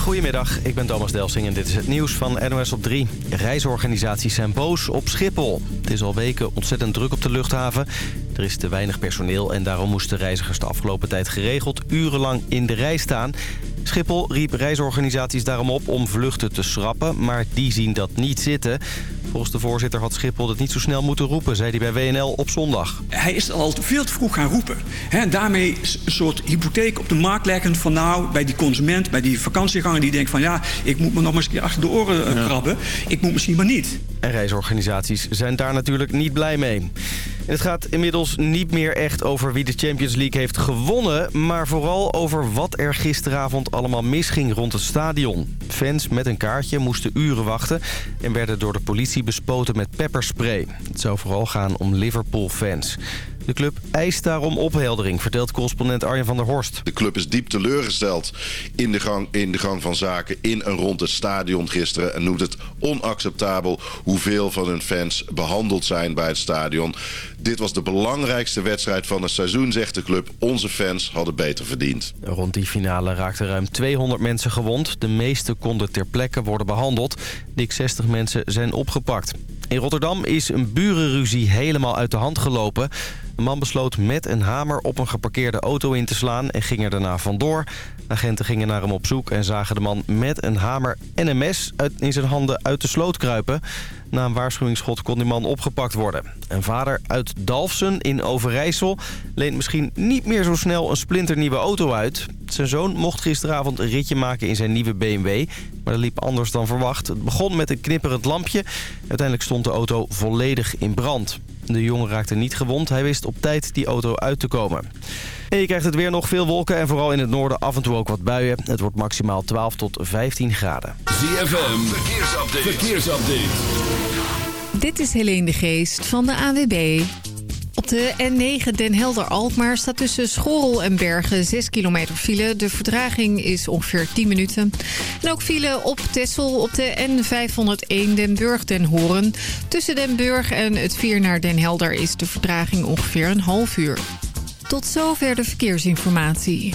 Goedemiddag, ik ben Thomas Delsing en dit is het nieuws van NOS op 3. Reisorganisaties zijn boos op Schiphol. Het is al weken ontzettend druk op de luchthaven. Er is te weinig personeel en daarom moesten reizigers de afgelopen tijd geregeld urenlang in de rij staan. Schiphol riep reisorganisaties daarom op om vluchten te schrappen, maar die zien dat niet zitten. Volgens de voorzitter had Schiphol het niet zo snel moeten roepen, zei hij bij WNL op zondag. Hij is al veel te vroeg gaan roepen. He, daarmee een soort hypotheek op de markt leggen van nou, bij die consument, bij die vakantieganger die denkt van ja, ik moet me nog maar eens een keer achter de oren uh, krabben. Ik moet misschien maar niet. En reisorganisaties zijn daar natuurlijk niet blij mee. Het gaat inmiddels niet meer echt over wie de Champions League heeft gewonnen... maar vooral over wat er gisteravond allemaal misging rond het stadion. Fans met een kaartje moesten uren wachten... en werden door de politie bespoten met pepperspray. Het zou vooral gaan om Liverpool-fans. De club eist daarom opheldering, vertelt correspondent Arjen van der Horst. De club is diep teleurgesteld in de gang, in de gang van zaken in en rond het stadion gisteren... en noemt het onacceptabel hoeveel van hun fans behandeld zijn bij het stadion. Dit was de belangrijkste wedstrijd van het seizoen, zegt de club. Onze fans hadden beter verdiend. Rond die finale raakten ruim 200 mensen gewond. De meeste konden ter plekke worden behandeld. Dik 60 mensen zijn opgepakt. In Rotterdam is een burenruzie helemaal uit de hand gelopen. Een man besloot met een hamer op een geparkeerde auto in te slaan en ging er daarna vandoor. Agenten gingen naar hem op zoek en zagen de man met een hamer en een mes in zijn handen uit de sloot kruipen. Na een waarschuwingsschot kon die man opgepakt worden. Een vader uit Dalfsen in Overijssel leent misschien niet meer zo snel een splinternieuwe auto uit. Zijn zoon mocht gisteravond een ritje maken in zijn nieuwe BMW, maar dat liep anders dan verwacht. Het begon met een knipperend lampje. Uiteindelijk stond de auto volledig in brand. De jongen raakte niet gewond. Hij wist op tijd die auto uit te komen. En je krijgt het weer nog veel wolken en vooral in het noorden af en toe ook wat buien. Het wordt maximaal 12 tot 15 graden. ZFM, verkeersupdate. verkeersupdate. Dit is Helene de Geest van de AWB. Op de N9 Den Helder-Alkmaar staat tussen Schorrel en Bergen 6 kilometer file. De vertraging is ongeveer 10 minuten. En ook file op Tessel op de N501 Den Burg-Den Horen. Tussen Den Burg en het Vier naar Den Helder is de vertraging ongeveer een half uur. Tot zover de verkeersinformatie.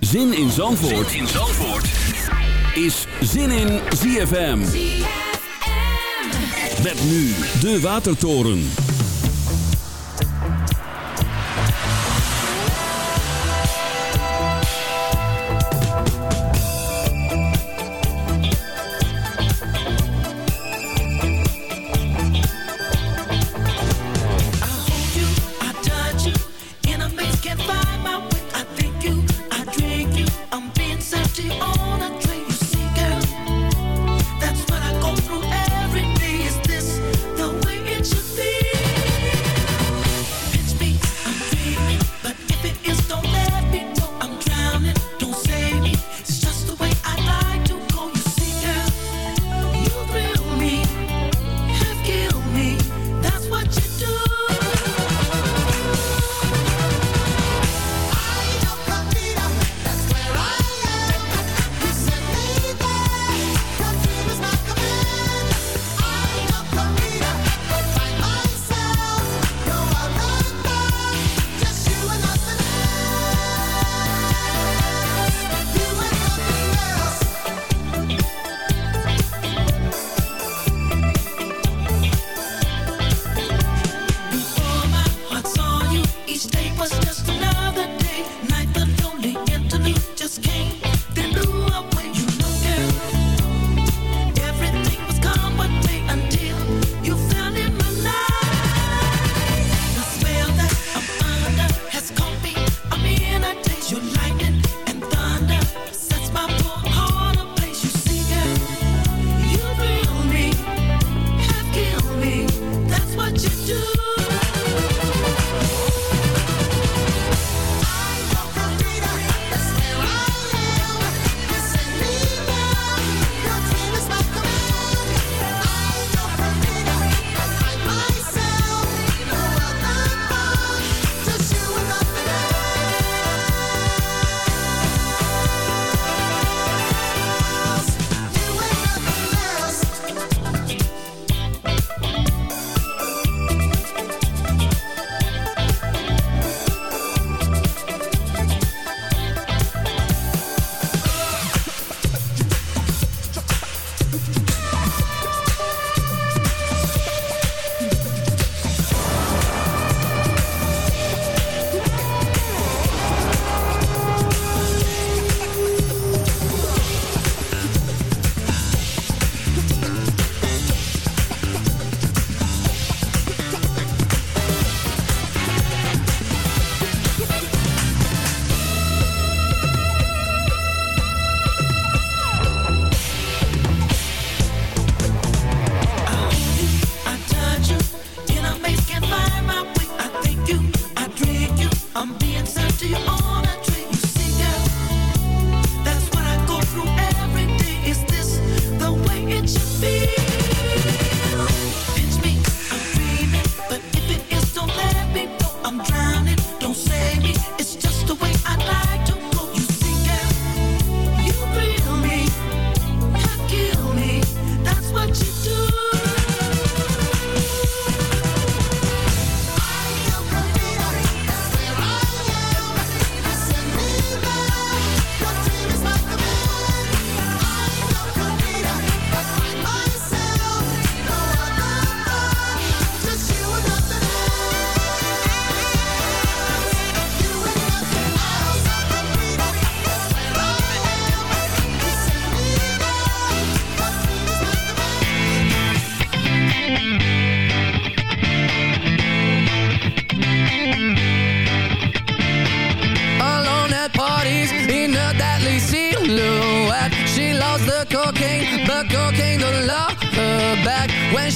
Zin in Zandvoort, zin in Zandvoort. is Zin in ZFM. ZFM. Met nu de Watertoren.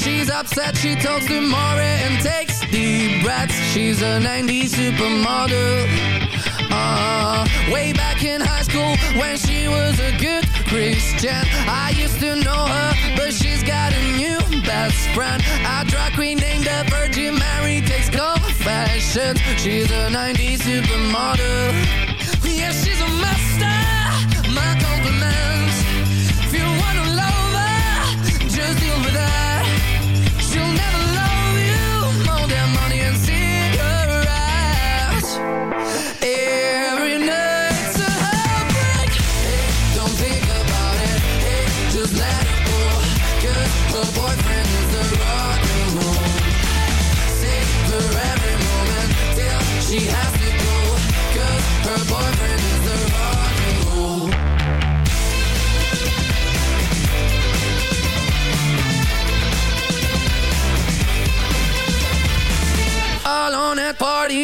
she's upset She talks to Maury and takes deep breaths. She's a 90s supermodel. Uh, Way back in high school when she was a good Christian. I used to know her, but she's got a new best friend. A drag queen named the Virgin Mary takes confessions. She's a 90s supermodel. Yeah, she's a mess.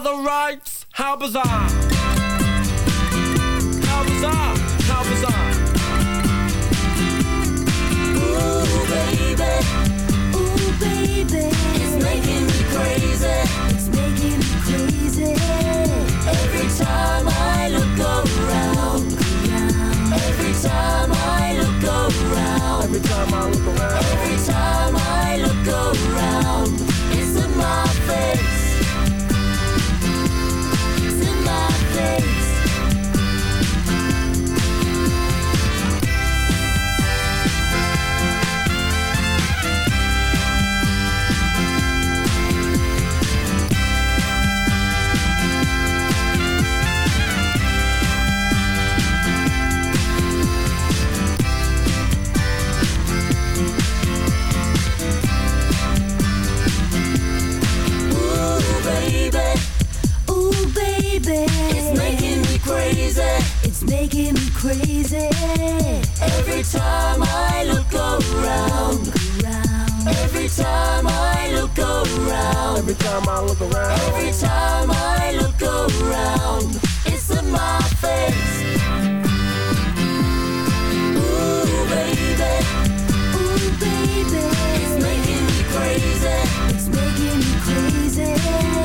the rights? How bizarre! How bizarre! How bizarre! Ooh, baby. Ooh, baby. It's making me crazy. It's making me crazy. Every time I look crazy. It's making me crazy. Every time I look around. Every time I look around. Every time I look around. Every time I look around. It's in my face. Ooh, baby. Ooh, baby. It's making me crazy. It's making me crazy.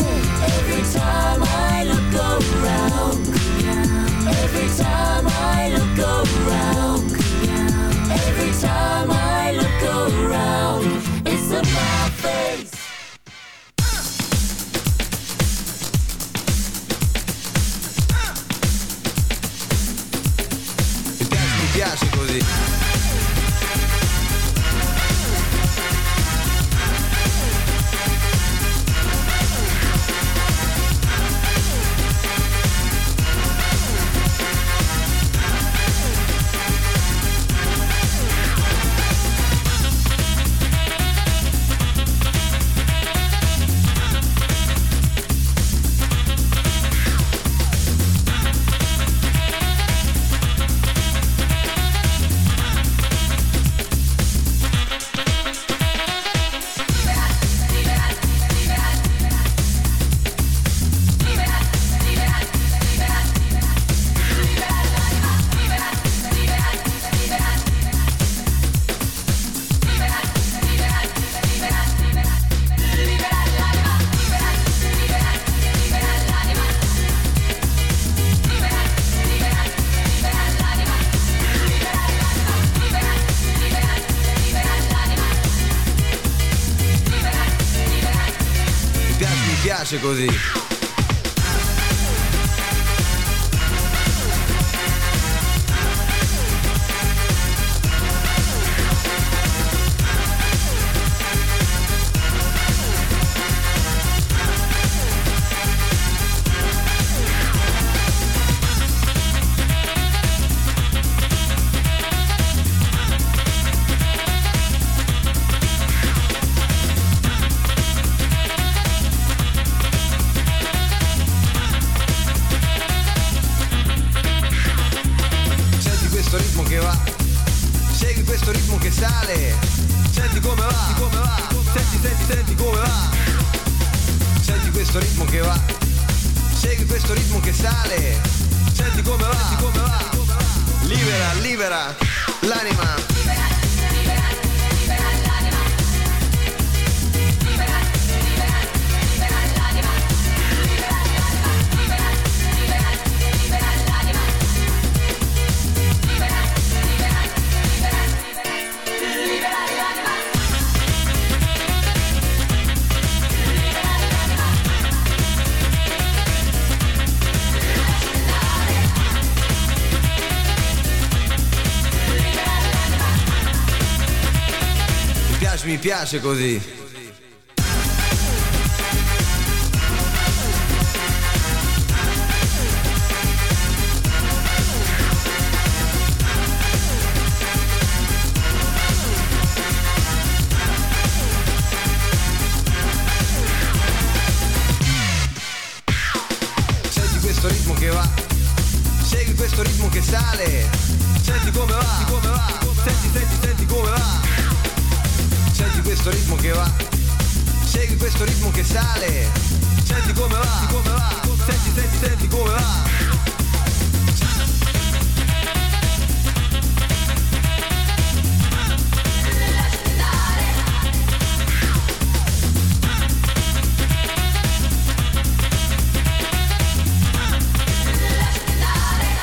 Piace, mi piace così.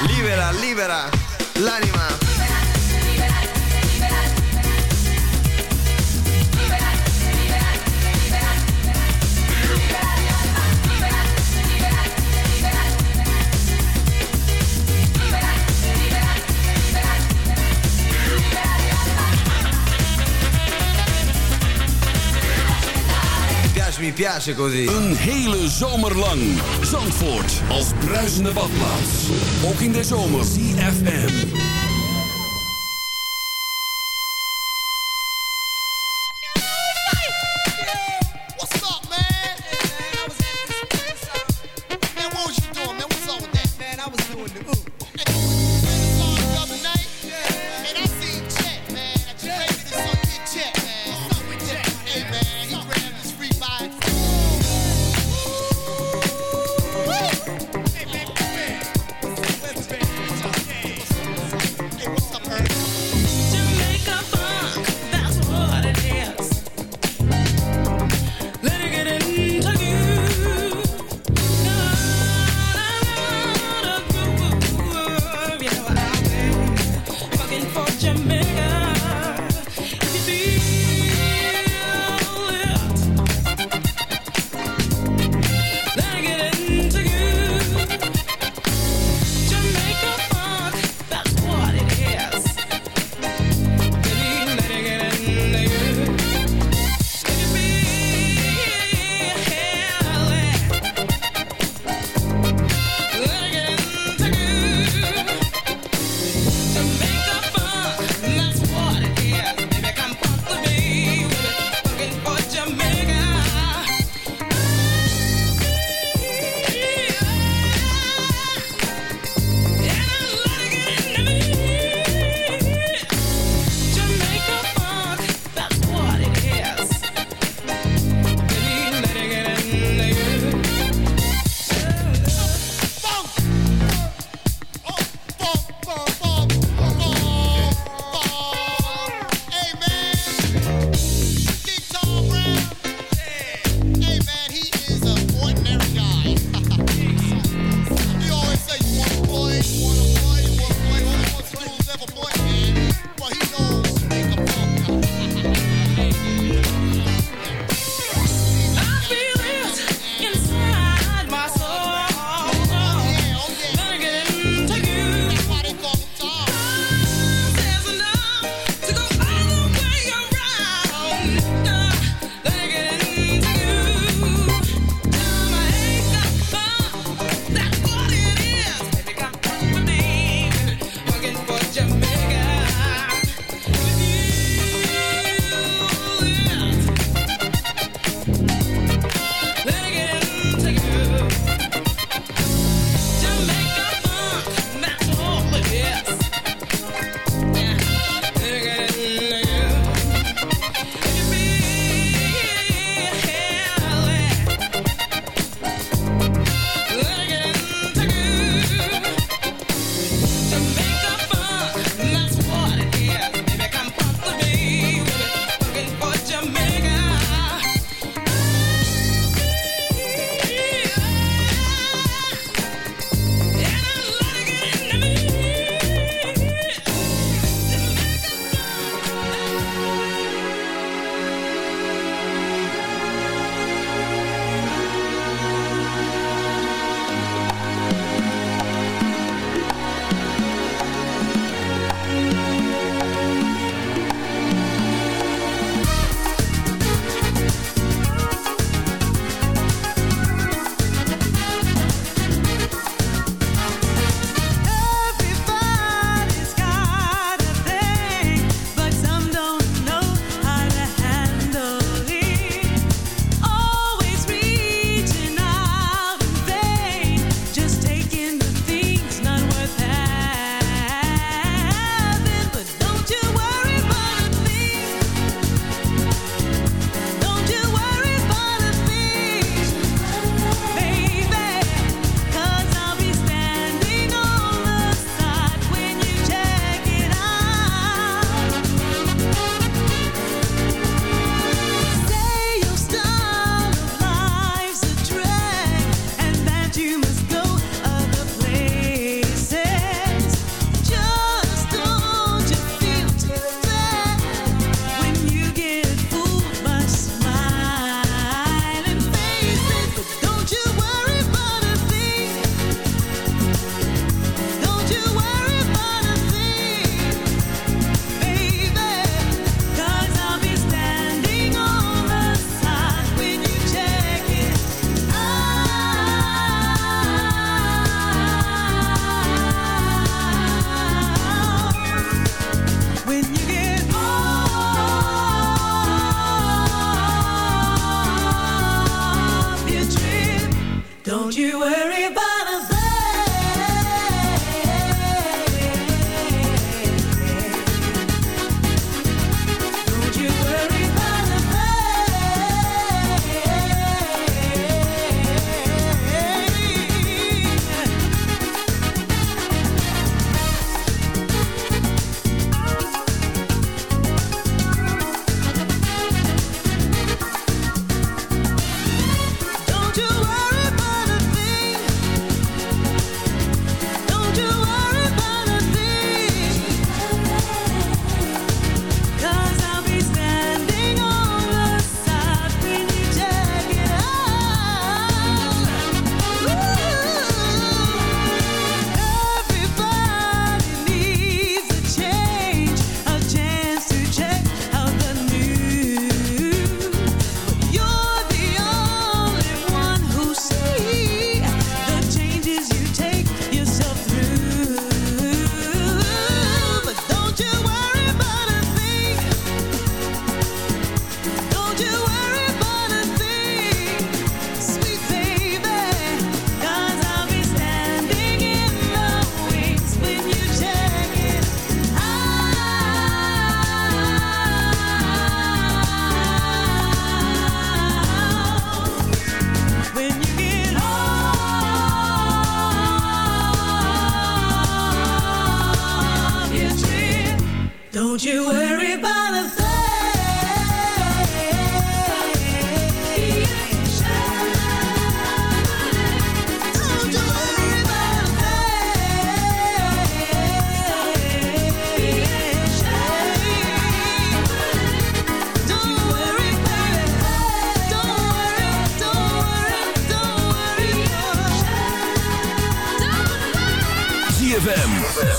Libera, libera, l'anima. mi piace così. Een hele zomer lang. Zandvoort als bruisende badplaats. Ook in de zomer. CFM.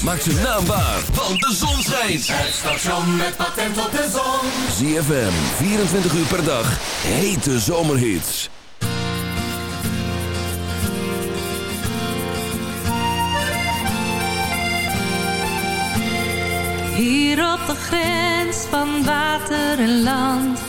Maak zijn naam waar, want de zon schijnt. Het station met patent op de zon. ZFM, 24 uur per dag. Hete zomerhits. Hier op de grens van water en land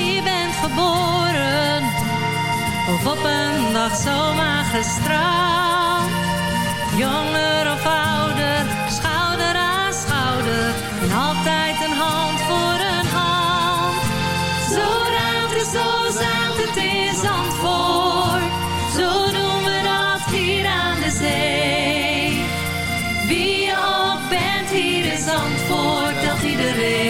hier bent geboren, of op een dag zomaar gestraald. Jonger of ouder, schouder aan schouder, en altijd een hand voor een hand. Zo raakt het, zo zaakt het in Zandvoort, zo doen we dat hier aan de zee. Wie je ook bent hier in Zandvoort, dat iedereen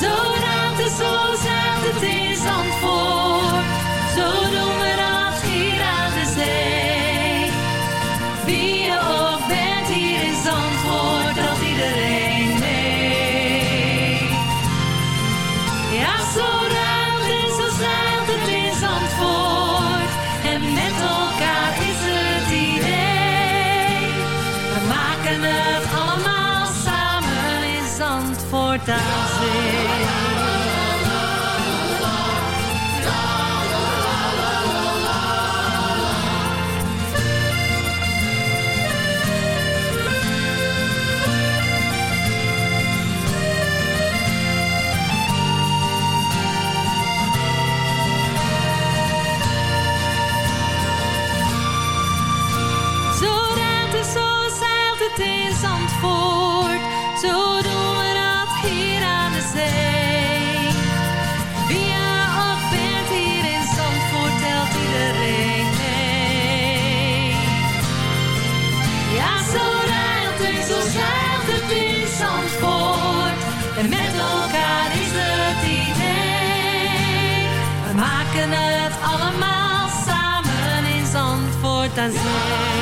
Zo raakt het, zo zaakt het aan zee. Zo raakt het, zo zeilt het in Zandvoort. Zo doen Zandvoort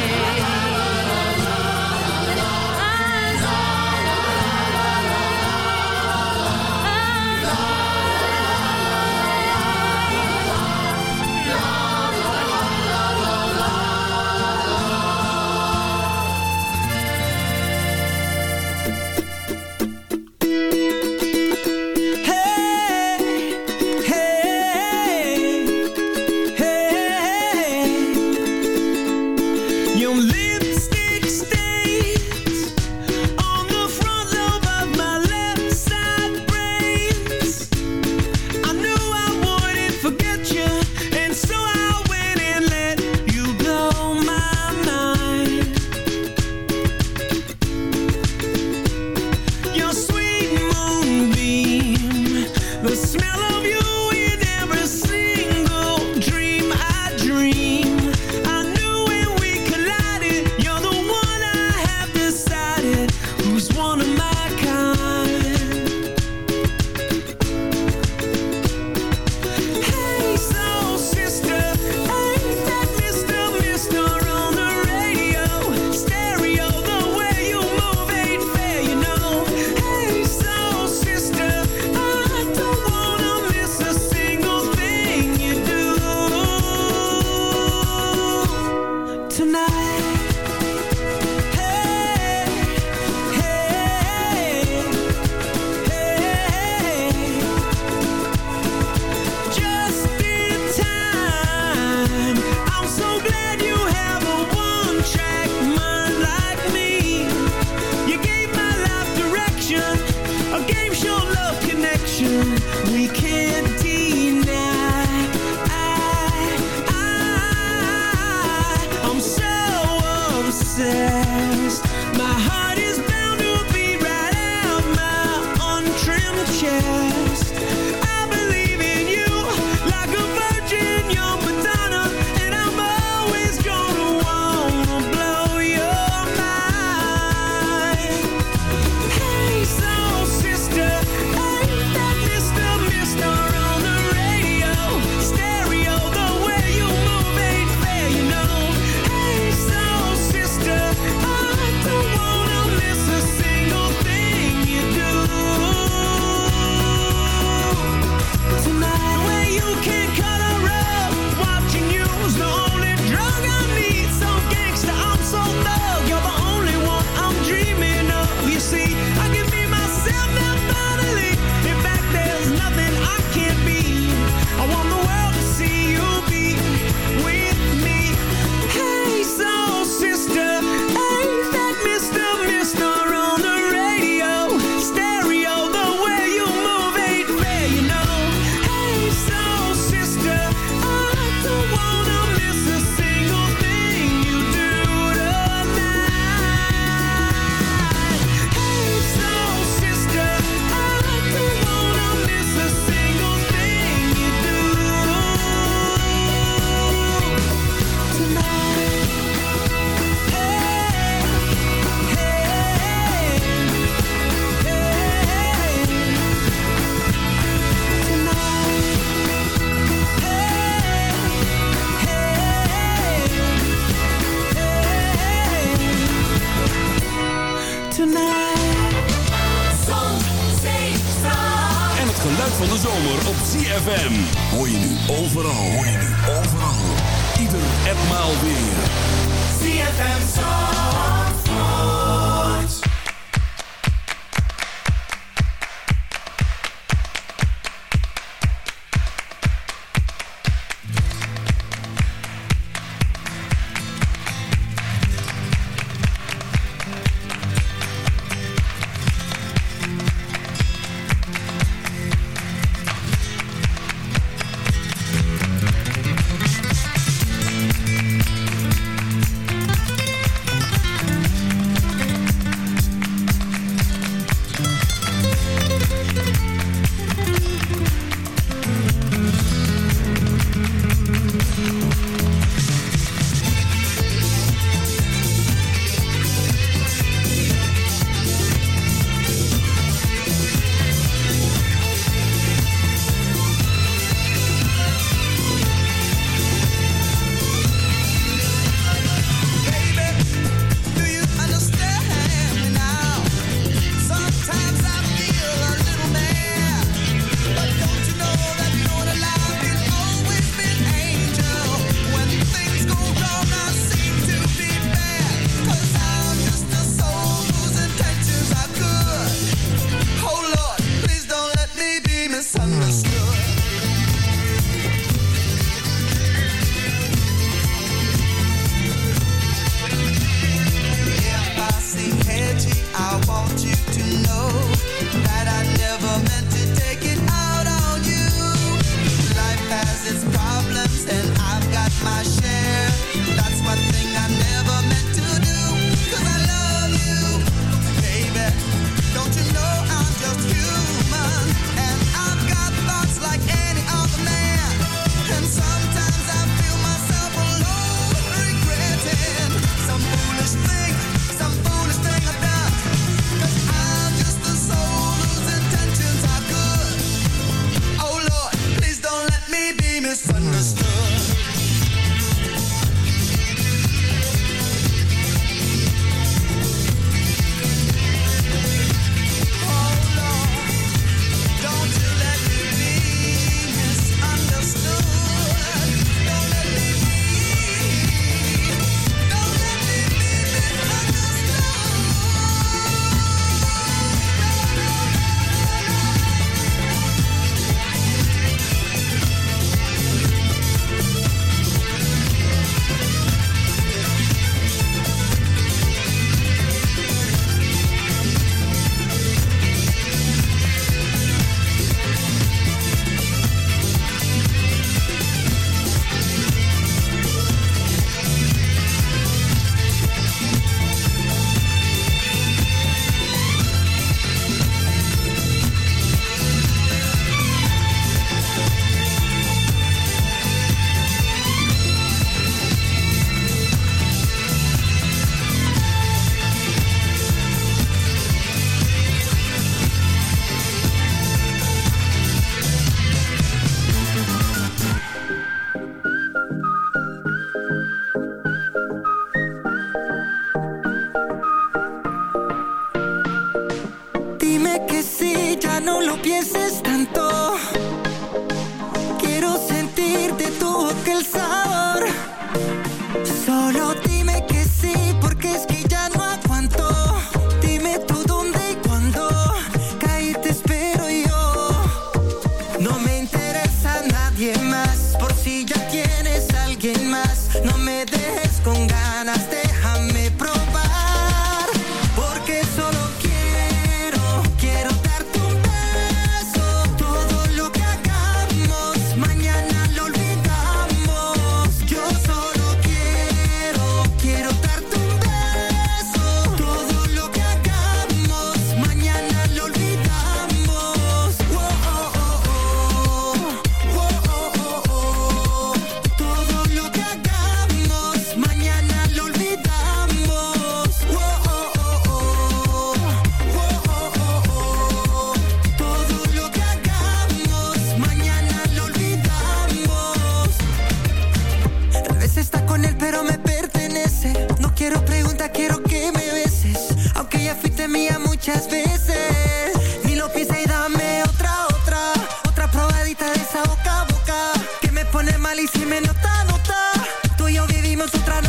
En si me nota, nota. Tú y yo vivimos otra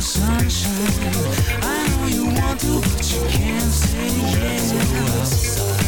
sunshine. I know you want to, but you can't say yes. Yeah.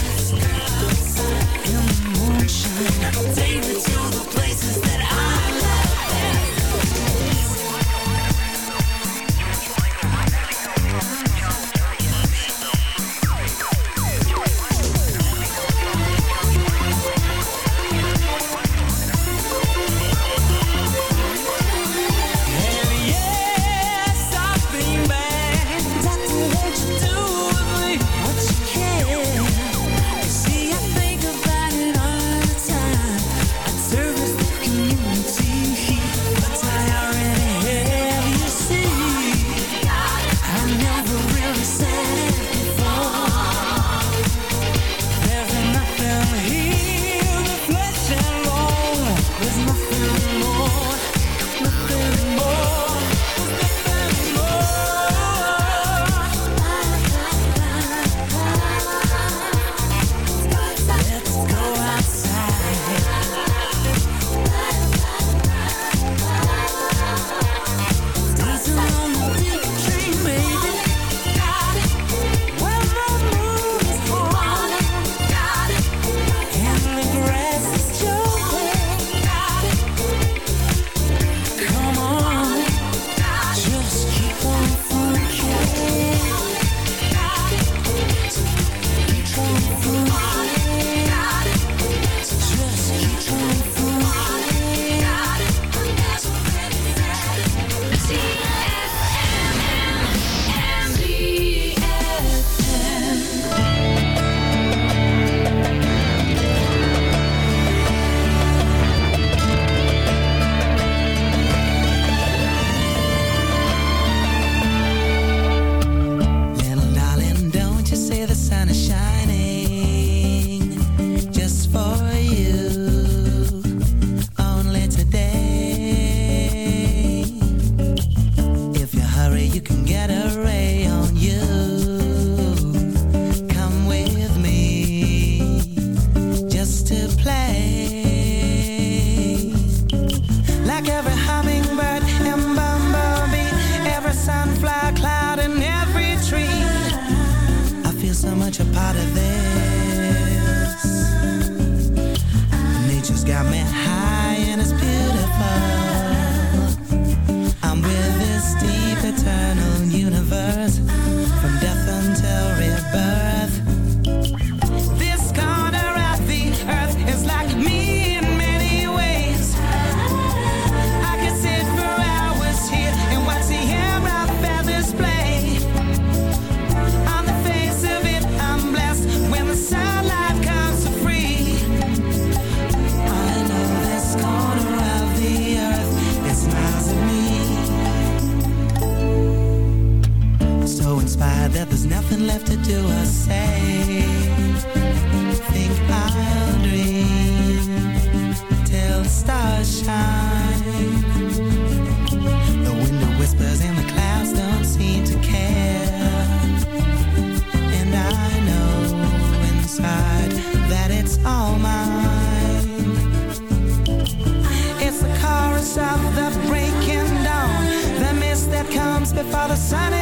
dollar sign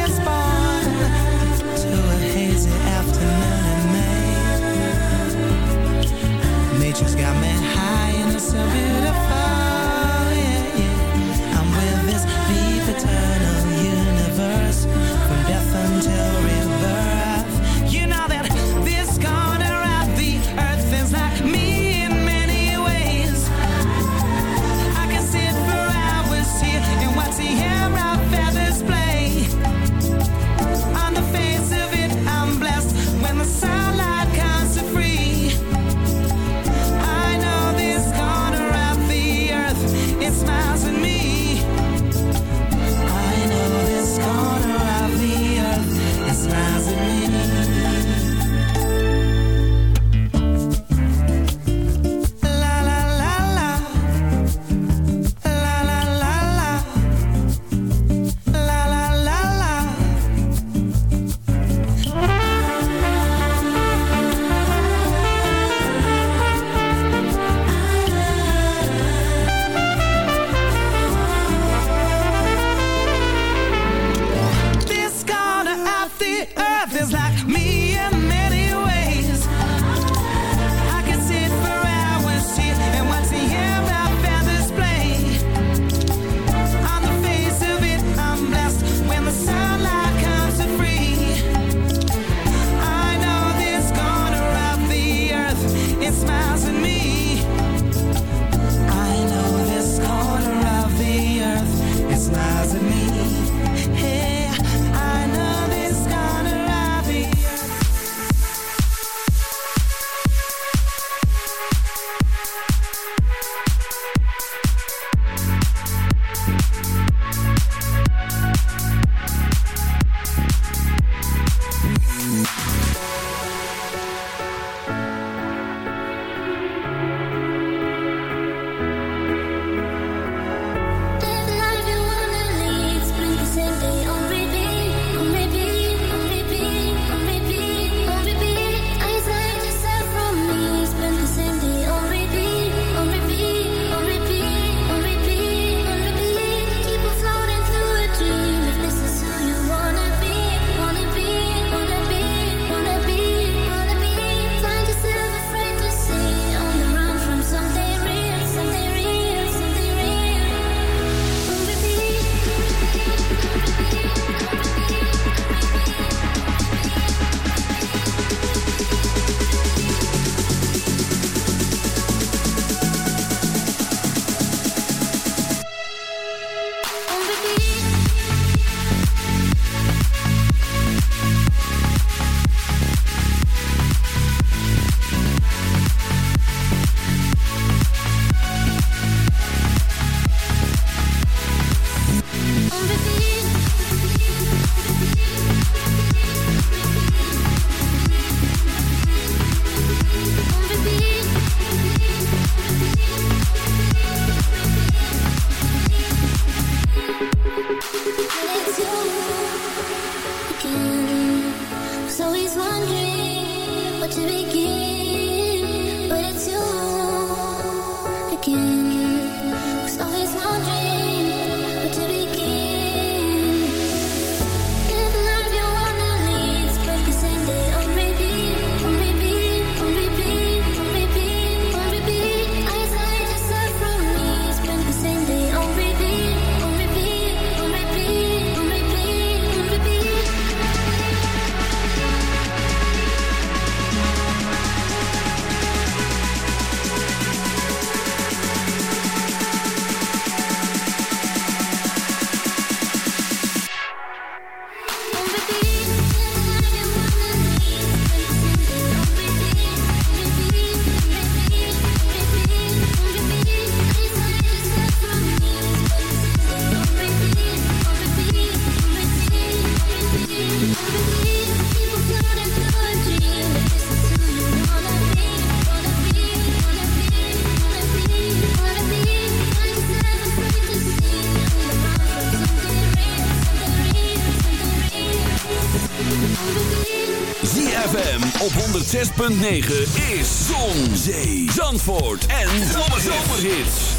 106.9 is Zon, Zee, Zandvoort en Zomerhits.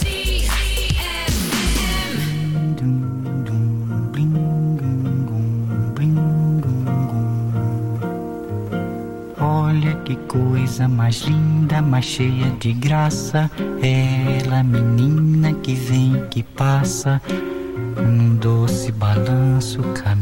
Olha que coisa mais linda, mais cheia de graça. Ela, menina que vem, que passa, num doce balanço, caminho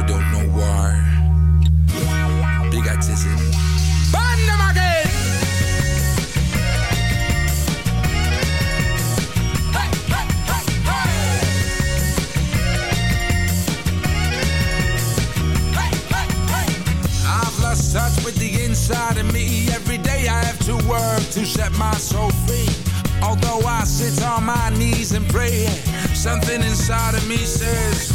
And pray, something inside of me says,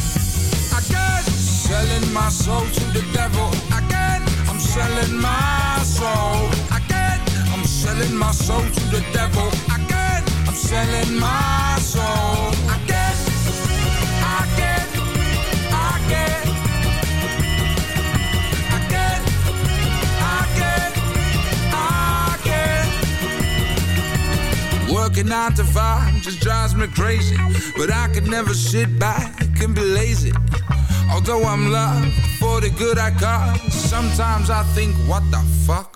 Again, selling my soul to the devil. Again, I'm selling my soul. Again, I'm selling my soul to the devil. Again, I'm selling my soul. Working nine to five just drives me crazy. But I could never sit back and be lazy. Although I'm loved for the good I got, sometimes I think, what the fuck?